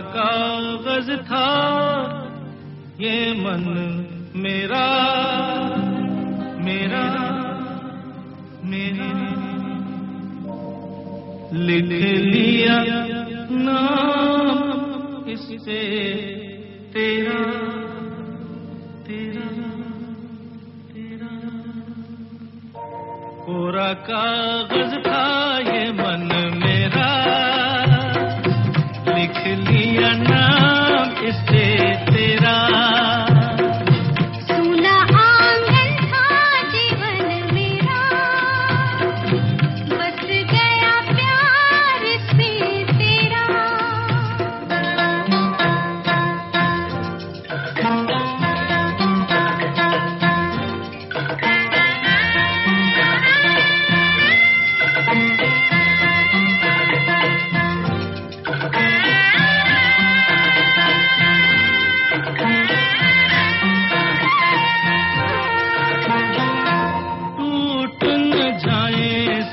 कागज़ था, ये मन मेरा मेरा मेरा। लिख लिया नाम इससे तेरा तेरा तेरा। कोरा कागज़ था, ये मन मेरा लिया नाम इससे तेरा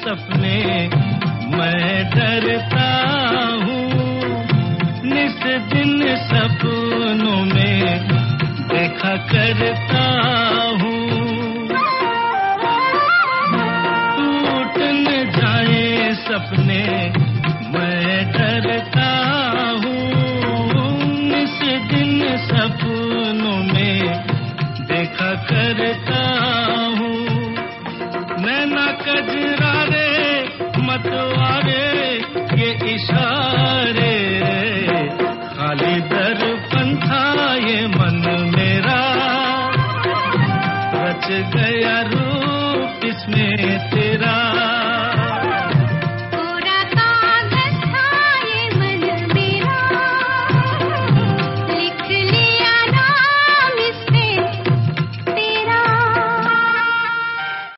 सपने मैं डरता हूँ। निस दिन सपनों में देखा करता हूँ। टूट न जाए सपने मैं डरता हूँ। निस दिन सपनों में देखा करता इशारे। खाली दर पंथा ये मन मेरा। रच गया रू